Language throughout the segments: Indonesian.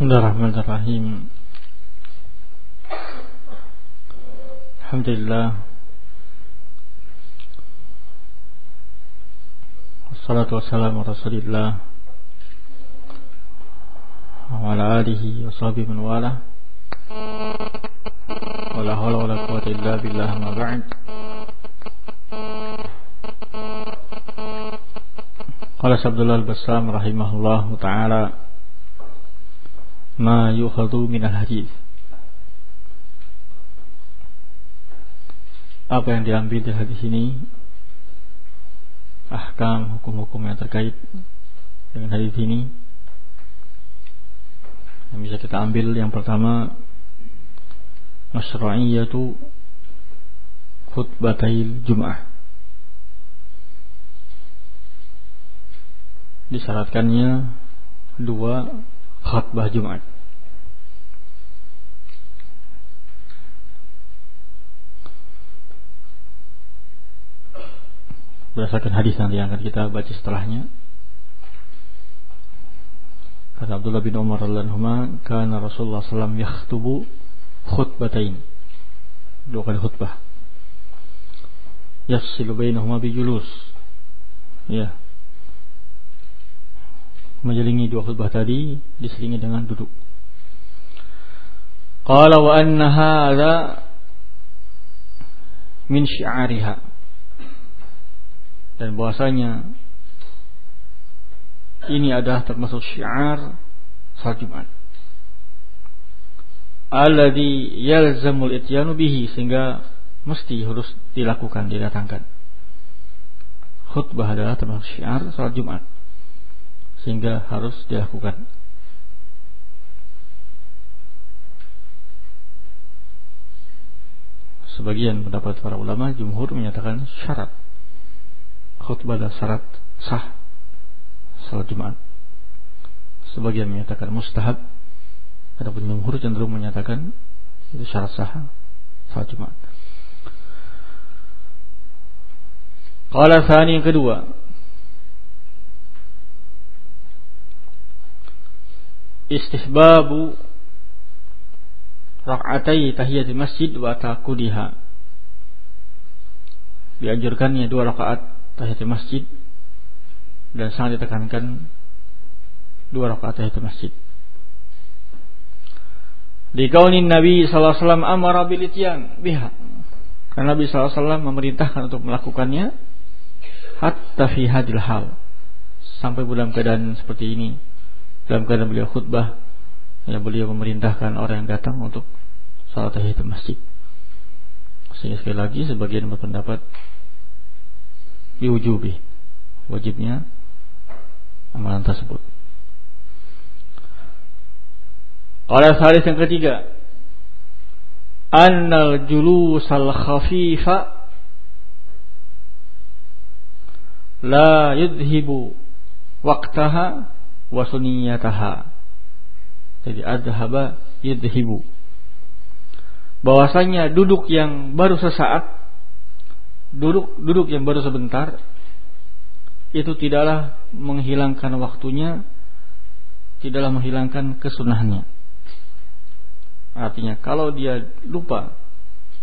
Bismillahirrahmanirrahim Alhamdulillah Wassalatu wassalamu rasulillah Wa ala alihi wa sahbihi man wala Wa la hawla wa la quwata illa billah ma ba'd Qala Abdullah al-Bassam rahimahullah ta'ala ma yukhadu minal hadis apa yang diambil dari hadis ini? Ahkam hukum-hukum yang terkait dengan hadis ini. Yang bisa kita ambil yang pertama masyru'iyatu khutbatail jum'ah. Disyaratkannya dua khutbah Jumat. Berdasarkan hadis nanti yang akan kita baca setelahnya. Kata Abdullah bin Umar radhiyallahu karena Rasulullah SAW yakhtubu khutbatain. Dua kali khutbah. Yafsilu bainahuma bijulus. Ya, menyelingi dua khutbah tadi diselingi dengan duduk. Qala wa anna hadha min syi'ariha. Dan bahwasanya ini adalah termasuk syiar salat Jumat. Alladhi yalzamul ityanu bihi sehingga mesti harus dilakukan didatangkan. Khutbah adalah termasuk syiar salat Jumat sehingga harus dilakukan. Sebagian pendapat para ulama jumhur menyatakan syarat khutbah adalah syarat sah salat Jumat. Sebagian menyatakan mustahab. Adapun jumhur cenderung menyatakan itu syarat sah salat Jumat. Qala yang kedua, istihbabu rakaatai tahiyatul masjid wa taqudiha dianjurkannya dua rakaat tahiyatul masjid dan sangat ditekankan dua rakaat tahiyatul masjid. Di kaunin Nabi sallallahu alaihi wasallam amara bil biha. Karena Nabi sallallahu alaihi memerintahkan untuk melakukannya hatta fi hadil hal. Sampai dalam keadaan seperti ini dalam keadaan beliau khutbah yang beliau memerintahkan orang yang datang untuk salat tahiyatul masjid. Sehingga sekali lagi sebagian berpendapat diujubi wajibnya amalan tersebut. Oleh hadis yang ketiga, annal julusal khafifa la yudhibu waqtaha wasuniyataha. Jadi adhaba yudhibu. Bahwasanya duduk yang baru sesaat, duduk duduk yang baru sebentar, itu tidaklah menghilangkan waktunya, tidaklah menghilangkan kesunahannya. Artinya kalau dia lupa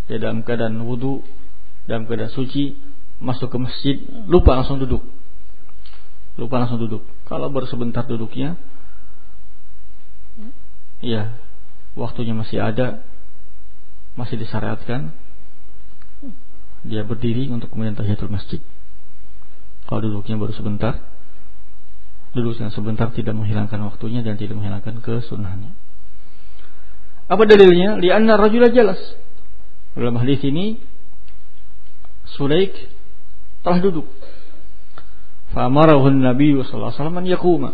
dia dalam keadaan wudhu, dalam keadaan suci, masuk ke masjid, lupa langsung duduk lupa langsung duduk. Kalau baru sebentar duduknya, ya waktunya masih ada, masih disyariatkan, dia berdiri untuk kemudian tahiyatul masjid. Kalau duduknya baru sebentar, duduknya sebentar tidak menghilangkan waktunya dan tidak menghilangkan kesunahannya. Apa dalilnya? Lianna rajula jalas. Dalam hadis ini Sulaik telah duduk Fa'amarahu Nabi sallallahu.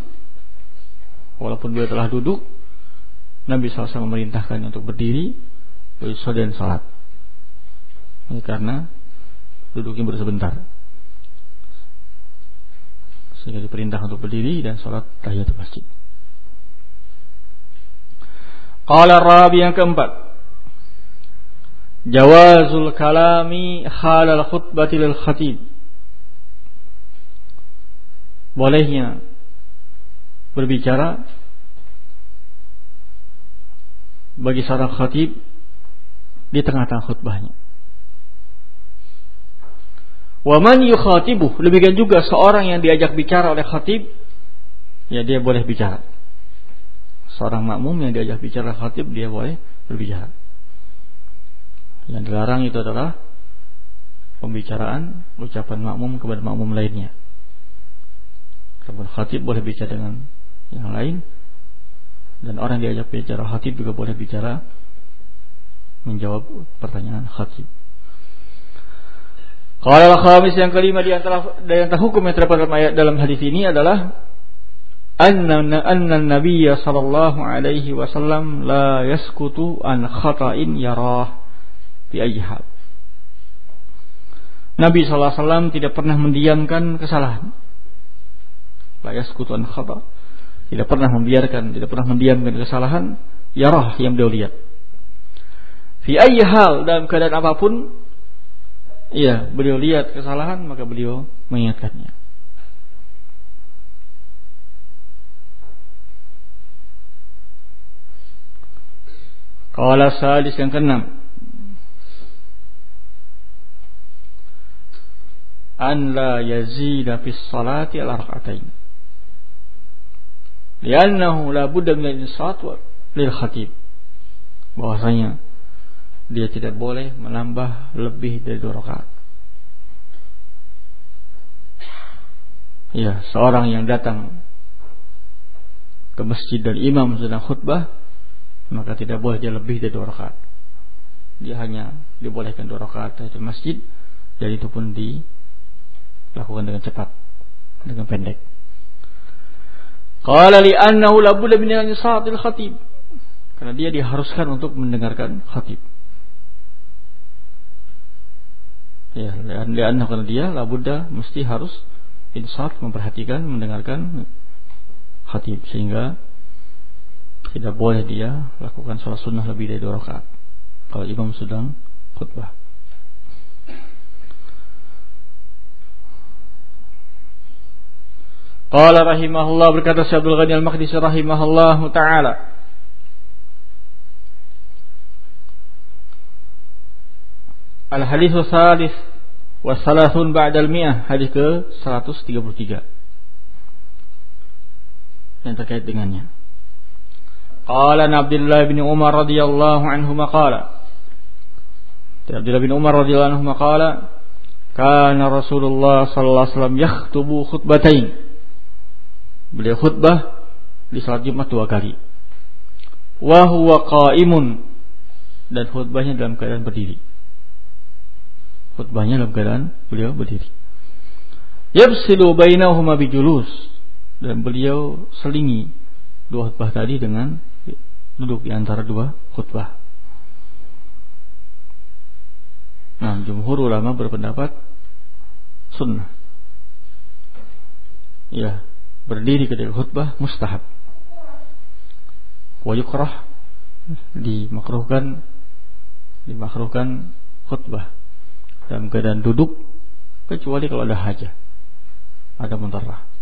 Walaupun dia telah duduk, Nabi SAW memerintahkan untuk berdiri dan salat. Ini karena duduknya baru sebentar. Sehingga diperintah untuk berdiri dan salat tahiyatul masjid. Qala rabi yang keempat. Jawazul kalami halal khutbati lil khatib bolehnya berbicara bagi seorang khatib di tengah-tengah khutbahnya. Wa man yukhatibuh, demikian juga seorang yang diajak bicara oleh khatib, ya dia boleh bicara. Seorang makmum yang diajak bicara khatib, dia boleh berbicara. Yang dilarang itu adalah pembicaraan ucapan makmum kepada makmum lainnya. Kemudian khatib boleh bicara dengan yang lain dan orang diajak bicara khatib juga boleh bicara menjawab pertanyaan khatib. Kalau khamis yang kelima di antara dari antara hukum yang terdapat dalam ayat dalam hadis ini adalah anna anna nabiyya sallallahu alaihi wasallam la yaskutu an khata'in yarah fi ayyi hal. Nabi sallallahu alaihi wasallam tidak pernah mendiamkan kesalahan. La yaskutu an khata' tidak pernah membiarkan, tidak pernah mendiamkan kesalahan yarah yang beliau lihat. Fi ayyi hal dalam keadaan apa pun Iya, beliau lihat kesalahan maka beliau mengingatkannya. Qala sadis yang keenam. An la yazida fi salati al rak'atain. Liannahu la budda min al-insat lil khatib. Bahwasanya dia tidak boleh menambah lebih dari dua rakaat. Ya, seorang yang datang ke masjid dan imam sedang khutbah, maka tidak boleh dia lebih dari dua rakaat. Dia hanya dibolehkan dua rakaat di masjid, dan itu pun dilakukan dengan cepat, dengan pendek. Qala li annahu la budda min khatib. Karena dia diharuskan untuk mendengarkan khatib. Ya, lianna karena dia labuda mesti harus insaf memperhatikan, mendengarkan khatib sehingga tidak boleh dia lakukan sholat sunnah lebih dari dua rakaat kalau imam sedang khutbah. Qala rahimahullah berkata Syekh Abdul Ghani Al-Maqdisi rahimahullah taala Al-hadis salis wa salasun ba'dal mi'ah hadis ke 133 yang terkait dengannya. Qala Abdullah bin Umar radhiyallahu anhu maqala Abdullah bin Umar radhiyallahu anhu maqala kana Rasulullah sallallahu alaihi wasallam yakhtubu khutbatain. Beliau khutbah di salat Jumat dua kali. Wa huwa qa'imun. Dan khutbahnya dalam keadaan berdiri khutbahnya dalam keadaan beliau berdiri. Yafsilu bainahuma bijulus dan beliau selingi dua khutbah tadi dengan duduk di antara dua khutbah. Nah, jumhur ulama berpendapat sunnah. Ya, berdiri ketika khutbah mustahab. Wa yukrah dimakruhkan dimakruhkan khutbah dalam keadaan duduk kecuali kalau ada hajat ada muntarah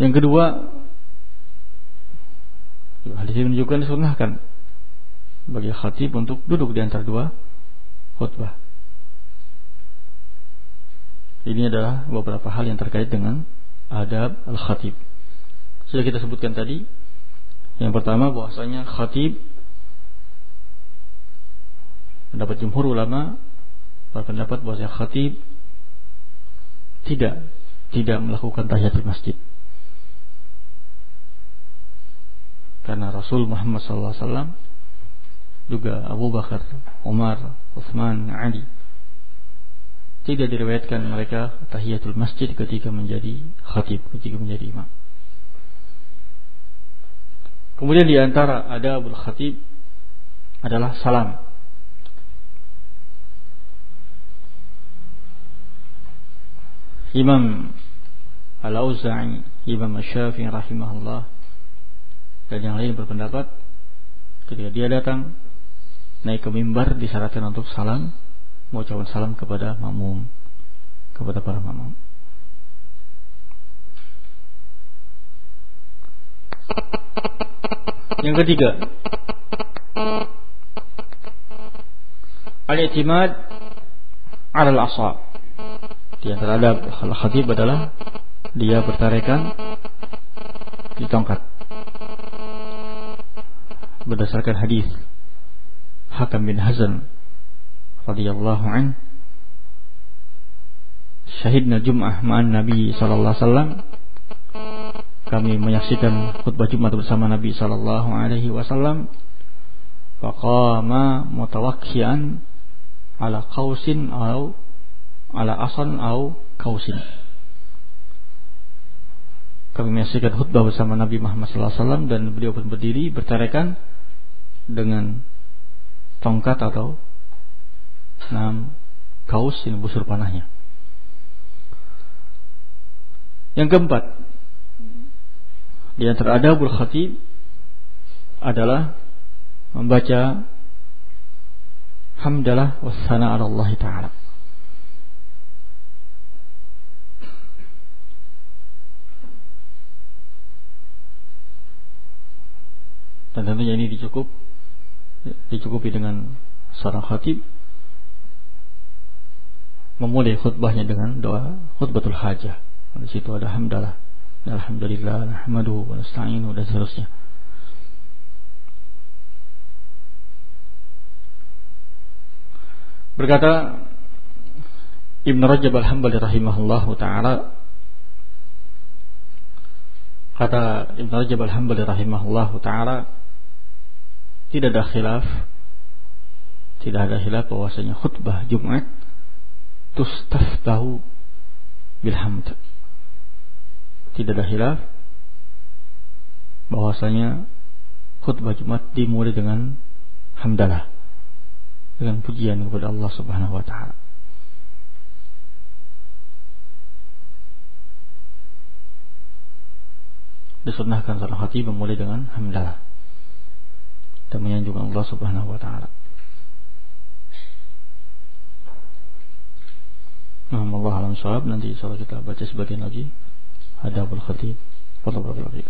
Yang kedua, hadis ini menunjukkan disunahkan bagi khatib untuk duduk di antara dua khutbah. Ini adalah beberapa hal yang terkait dengan adab al-khatib. Sudah kita sebutkan tadi. Yang pertama bahwasanya khatib pendapat jumhur ulama berpendapat bahwasanya khatib tidak tidak melakukan tahiyatul masjid. Karena Rasul Muhammad SAW juga Abu Bakar, Umar, Uthman, Ali tidak diriwayatkan mereka tahiyatul masjid ketika menjadi khatib, ketika menjadi imam. Kemudian di antara adabul khatib adalah salam. Imam Al-Auza'i, Imam Syafi'i rahimahullah dan yang lain berpendapat ketika dia datang naik ke mimbar disyaratkan untuk salam mengucapkan salam kepada makmum kepada para makmum. Yang ketiga, al-i'timad 'ala al-asab. Di antara adab al-khatib adalah dia bertarekan di tongkat. Berdasarkan hadis Hakam bin Hazan radhiyallahu an. Syahidna Jum'ah ma'an Nabi sallallahu alaihi wasallam. Kami menyaksikan khutbah Jumat bersama Nabi sallallahu alaihi wasallam. Faqama mutawakkian ala qausin atau ala asan atau kausin. Kami menyaksikan khutbah bersama Nabi Muhammad sallallahu alaihi wasallam dan beliau pun berdiri bertarekan dengan tongkat atau enam kaus ini busur panahnya. Yang keempat, di antara adabul khatib adalah membaca hamdalah wassana ala Allah Ta'ala. Dan tentunya ini dicukup dicukupi dengan seorang khatib memulai khutbahnya dengan doa khutbatul hajah. Di situ ada hamdalah, alhamdulillah, nahmaduhu wa nasta'inu dan seterusnya. Berkata Ibn Rajab Al-Hambali rahimahullah taala kata Ibn Rajab Al-Hambali rahimahullah taala tidak ada khilaf tidak ada khilaf bahwasanya khutbah Jumat tustaftahu bilhamd. Tidak ada hilaf bahwasanya khutbah Jumat dimulai dengan hamdalah dengan pujian kepada Allah Subhanahu wa taala. Disunahkan seorang hati memulai dengan hamdalah dan menyanjung Allah Subhanahu wa taala. Nah, Allah alam sahab nanti insyaallah kita baca sebagian lagi. Ada khatib. Wallahu a'lam